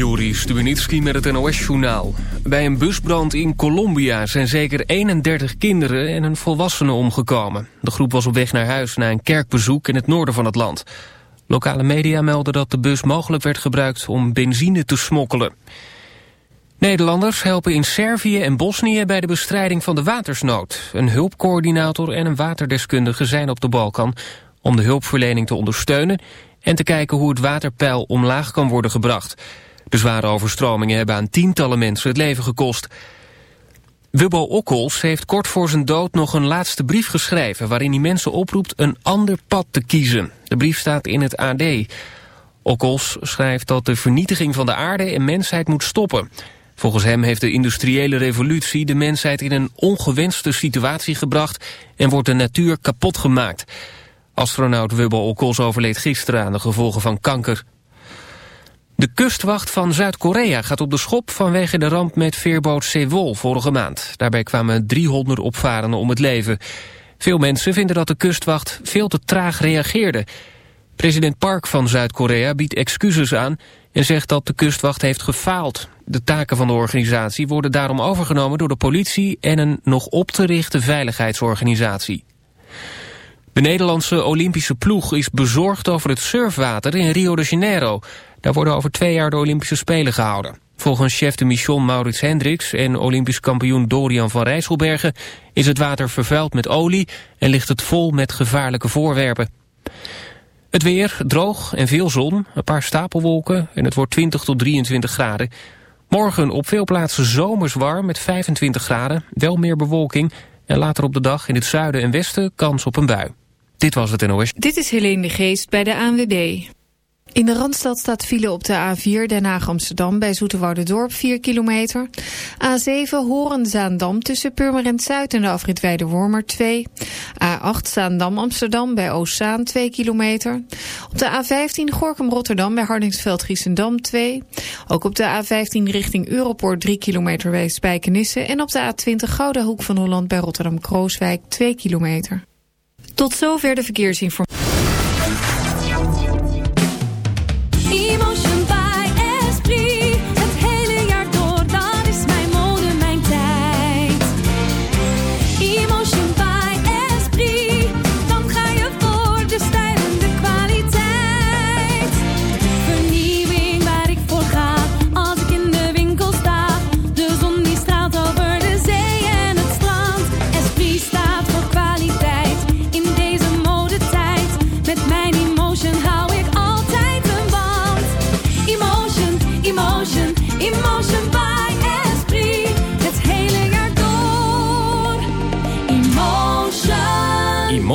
Juri Stubenitski met het NOS-journaal. Bij een busbrand in Colombia zijn zeker 31 kinderen en een volwassene omgekomen. De groep was op weg naar huis na een kerkbezoek in het noorden van het land. Lokale media melden dat de bus mogelijk werd gebruikt om benzine te smokkelen. Nederlanders helpen in Servië en Bosnië bij de bestrijding van de watersnood. Een hulpcoördinator en een waterdeskundige zijn op de Balkan om de hulpverlening te ondersteunen en te kijken hoe het waterpeil omlaag kan worden gebracht. De zware overstromingen hebben aan tientallen mensen het leven gekost. Wubbo Okkels heeft kort voor zijn dood nog een laatste brief geschreven... waarin hij mensen oproept een ander pad te kiezen. De brief staat in het AD. Okkels schrijft dat de vernietiging van de aarde en mensheid moet stoppen. Volgens hem heeft de industriële revolutie de mensheid in een ongewenste situatie gebracht... en wordt de natuur kapot gemaakt. Astronaut Wubbo Okkels overleed gisteren aan de gevolgen van kanker. De kustwacht van Zuid-Korea gaat op de schop vanwege de ramp met veerboot Sewol vorige maand. Daarbij kwamen 300 opvarenden om het leven. Veel mensen vinden dat de kustwacht veel te traag reageerde. President Park van Zuid-Korea biedt excuses aan en zegt dat de kustwacht heeft gefaald. De taken van de organisatie worden daarom overgenomen door de politie en een nog op te richten veiligheidsorganisatie. De Nederlandse Olympische ploeg is bezorgd over het surfwater in Rio de Janeiro. Daar worden over twee jaar de Olympische Spelen gehouden. Volgens chef de mission Maurits Hendricks en Olympisch kampioen Dorian van Rijsselbergen is het water vervuild met olie en ligt het vol met gevaarlijke voorwerpen. Het weer, droog en veel zon, een paar stapelwolken en het wordt 20 tot 23 graden. Morgen op veel plaatsen zomers warm met 25 graden, wel meer bewolking en later op de dag in het zuiden en westen kans op een bui. Dit was het NOS. Dit is Helene de Geest bij de ANWB. In de Randstad staat file op de A4 Den Haag-Amsterdam bij Dorp 4 kilometer. A7 Horen-Zaandam tussen Purmerend Zuid en de afrit Wormer 2. A8 Zaandam-Amsterdam bij Oostzaan 2 kilometer. Op de A15 Gorkum-Rotterdam bij Hardingsveld-Giessendam 2. Ook op de A15 richting Europoort 3 kilometer bij Spijkenisse. En op de A20 Gouden Hoek van Holland bij Rotterdam-Krooswijk 2 kilometer. Tot zover de verkeersinformatie.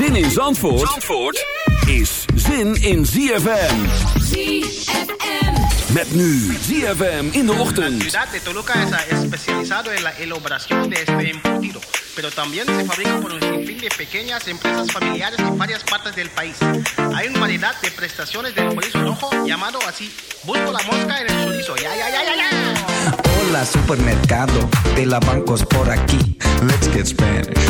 Zin in Zandvoort, Zandvoort is zin in ZFM. ZFM. Met nu ZFM in de ochtend. La ciudad de Toluca es especializado en la elaboración de este embutido, pero también se fabrica por un sinfín de pequeñas empresas familiares en varias partes del país. Hay una variedad de prestaciones del chorizo rojo llamado así. Busco la mosca en el chorizo. Ya, ya, ya, ya, ya. Hola, supermercado de la bancos por aquí. Let's get Spanish.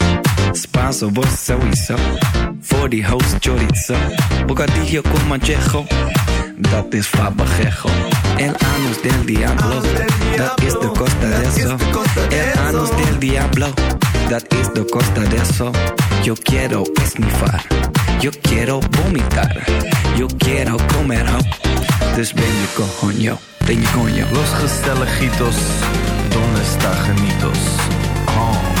Spanso, vos sowieso. Voor die host chorizo. Bocadillo con manchejo. Dat is fabajejo. El anus del diablo. Dat is de costa de eso. El anus del diablo. Dat is de costa de eso. Yo quiero esnifar. Yo quiero vomitar. Yo quiero comer ho. Dus ben je coño. Ben je coño. Los gezelligitos, donde está genitos? Oh.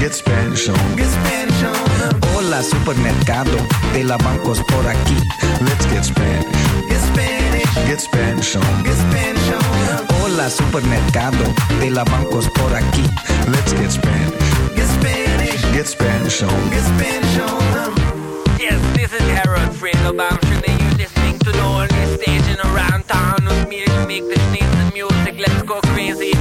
Get Spanish on. Get Spanish on. Hola, supermercado de la bancos por aquí. Let's get Spanish. Get Spanish. Get Spanish on. Get Spanish on. Hola, supermercado de la bancos por aquí. Let's get Spanish. Get Spanish. Get Spanish on. Get Spanish on. Yes, this is Harold Fredo Bamshin and you're listening to the only station around town with me to make the sneeze music. Let's go crazy.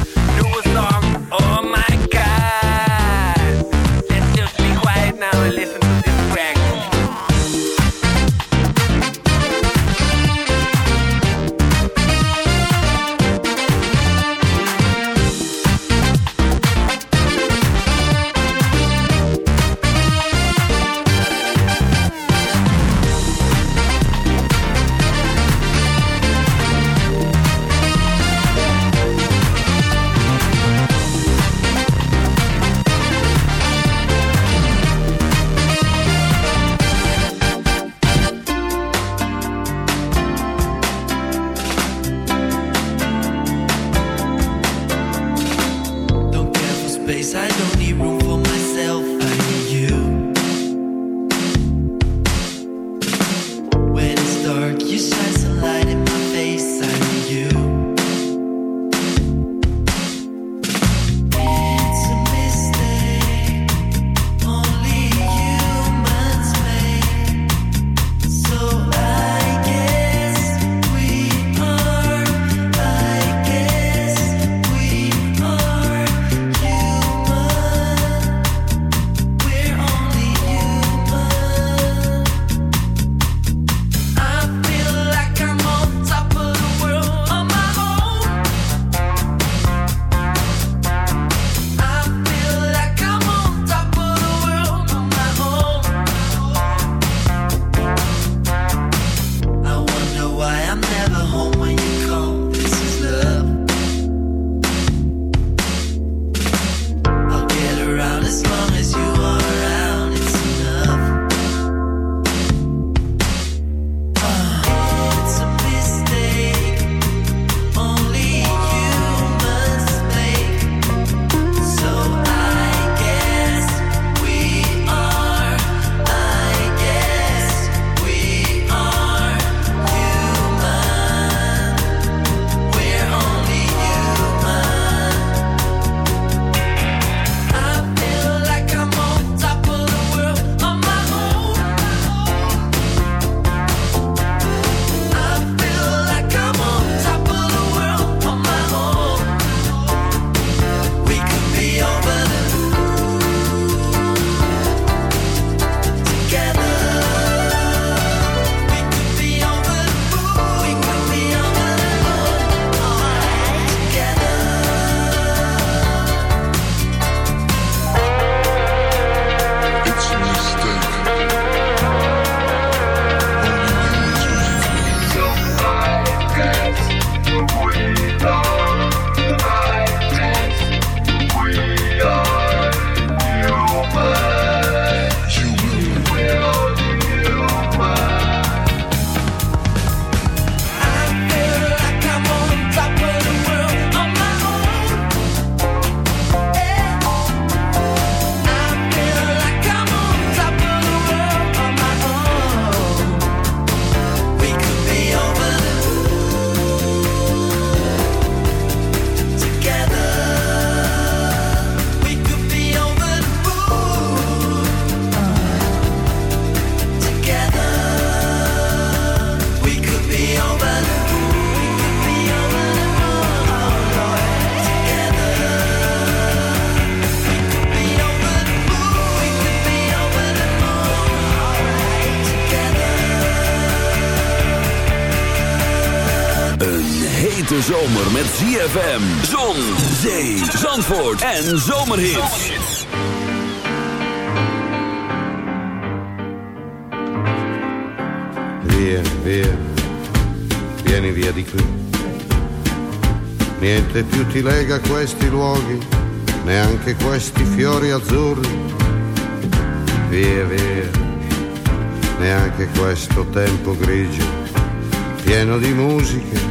Zomer met ZFM, zon, zee, zandvoort en zomerhits. Via, via, vieni via di qui. Niente più ti lega questi luoghi, neanche questi fiori azzurri. Via, via, neanche questo tempo grigio, pieno di musiche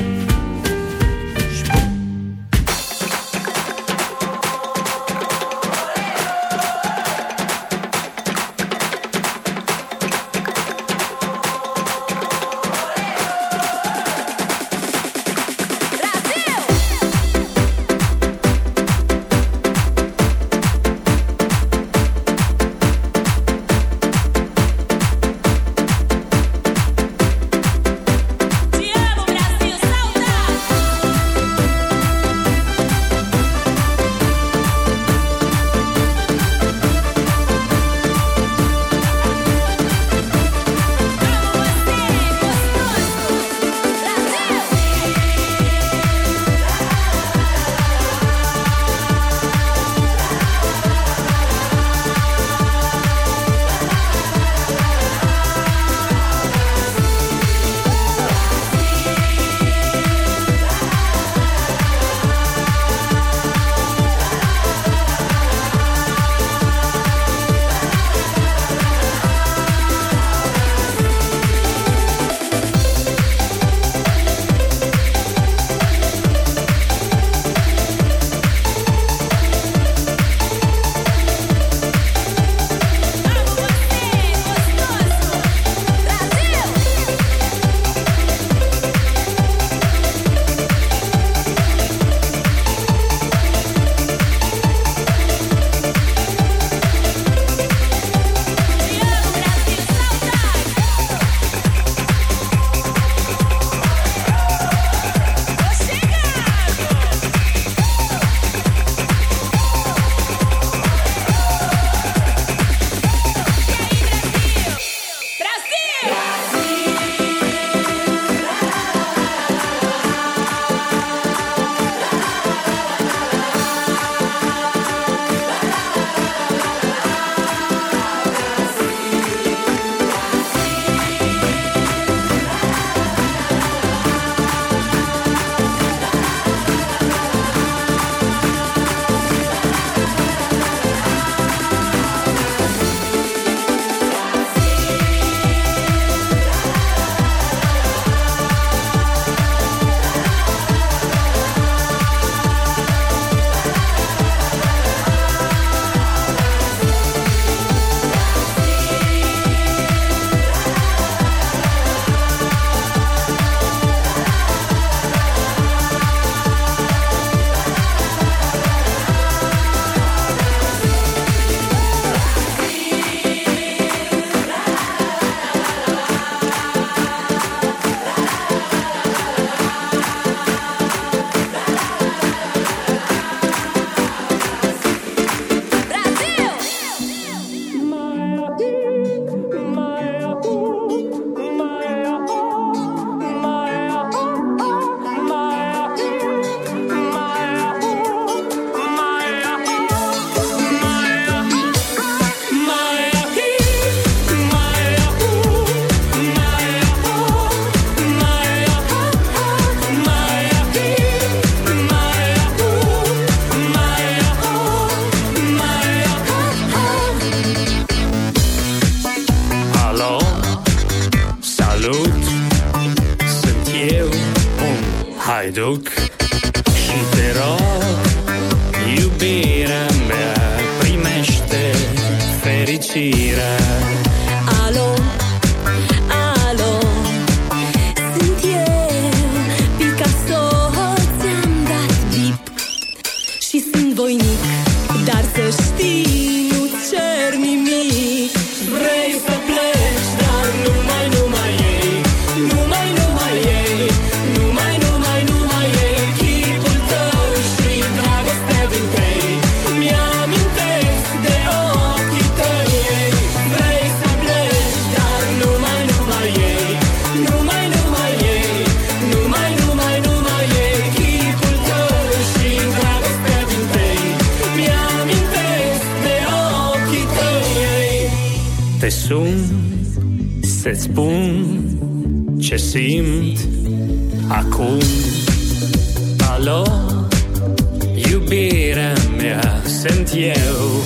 Iubirea mea sunt eu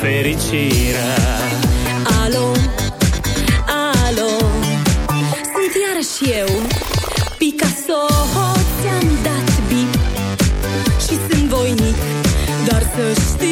Fericirea. Alo, alo Sunt iarăși eu. Picasso Ți-am dat bip Și sunt voinic dar să știi.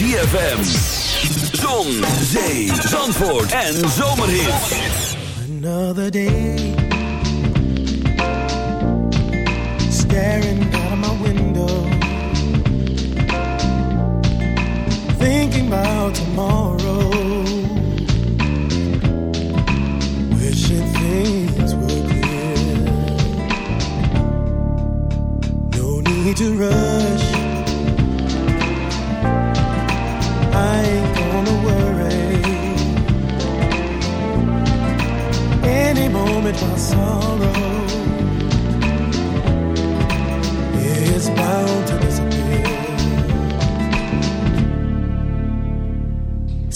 ZFM. Zon, zee, zandvoort en zomerhit. Another day.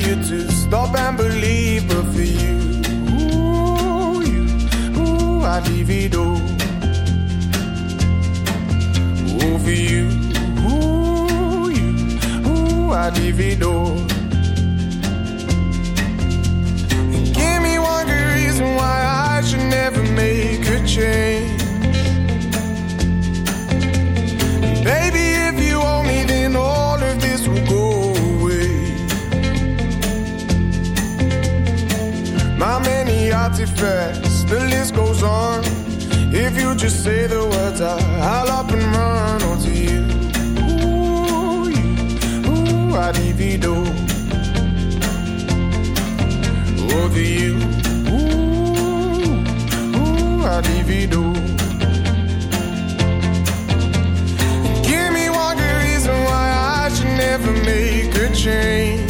You to artifacts, the list goes on. If you just say the words, I, I'll up and run onto you. Ooh, you, ooh, I'd do. Over you, ooh, ooh, I'd do. Give me one good reason why I should never make a change.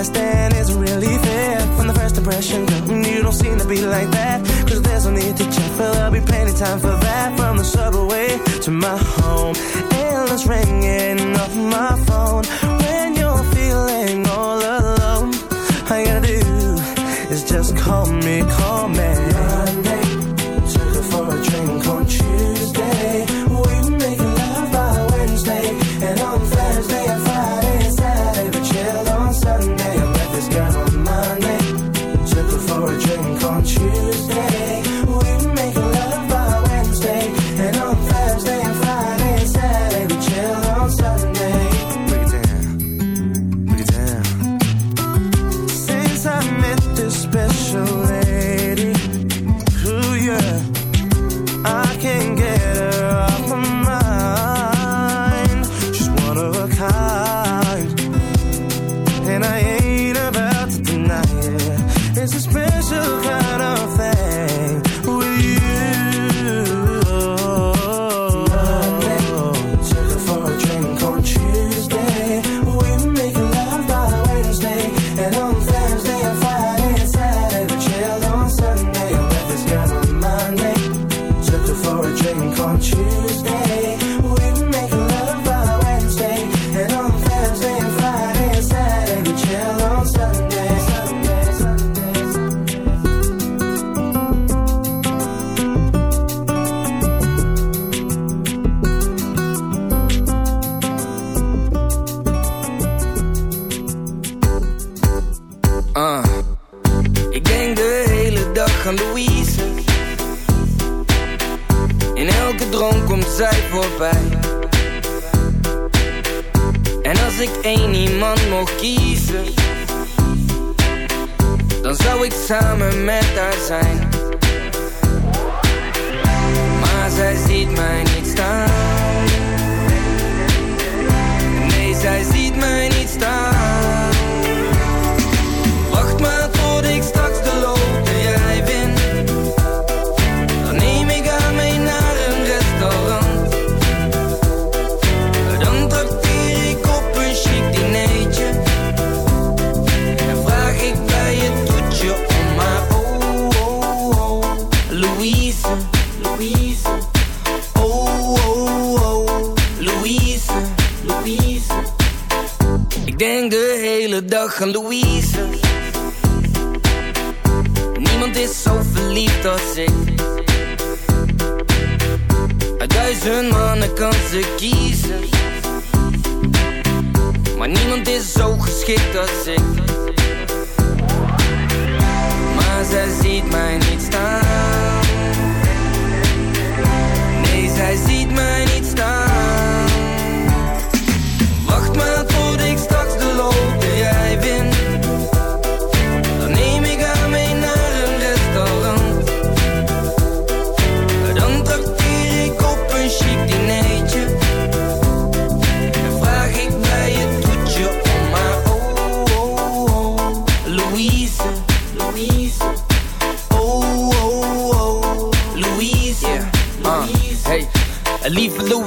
understand isn't really fair. From the first impression, girl, you don't seem to be like that. Cause there's no need to check, but there'll be plenty time for that. From the subway to my home Endless ringing off my phone. Maar niemand is zo geschikt als ik. Maar zij ziet mij niet staan.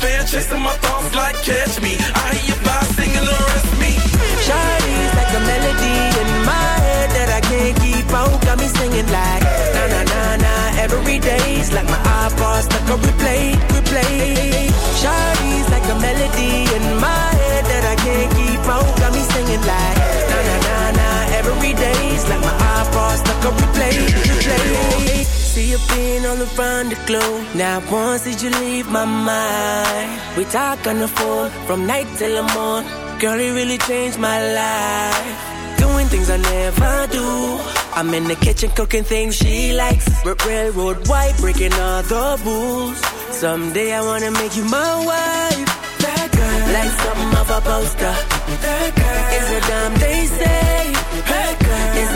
fan, chasing my thoughts like catch me. I hear you by singing the rest me. Shawty's like a melody in my head that I can't keep out. Got me singing like na na na na every day's like my iPod stuck on replay, replay. Shawty's like a melody in my head that I can't keep out. Got me singing like na na na na every day's like my iPod stuck on replay, replay. See you being around the globe. Now once did you leave my mind? We talk on the phone from night till the morning. Girl, it really changed my life. Doing things I never do. I'm in the kitchen cooking things she likes. Railroad white, breaking all the rules. Someday I wanna make you my wife. That girl, like something off a poster. That girl is a damn they say.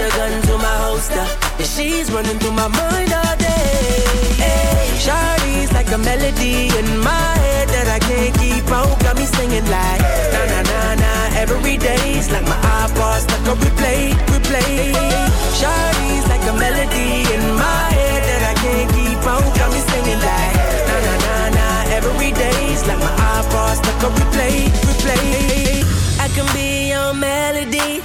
A gun to my holster. And she's running through my mind all day. Hey, Shawty's like a melody in my head that I can't keep out. Got me singing like na na na na every day's like my iPod stuck on replay, replay. Shawty's like a melody in my head that I can't keep out. Got me singing like na na na na every day's like my iPod stuck on replay, replay. I can be your melody.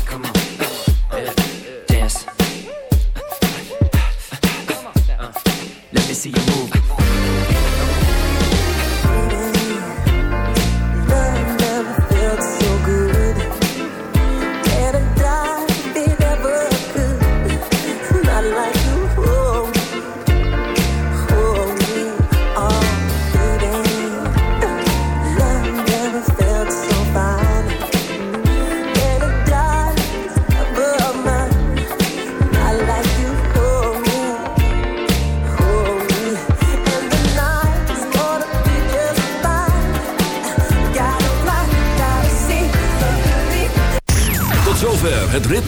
see you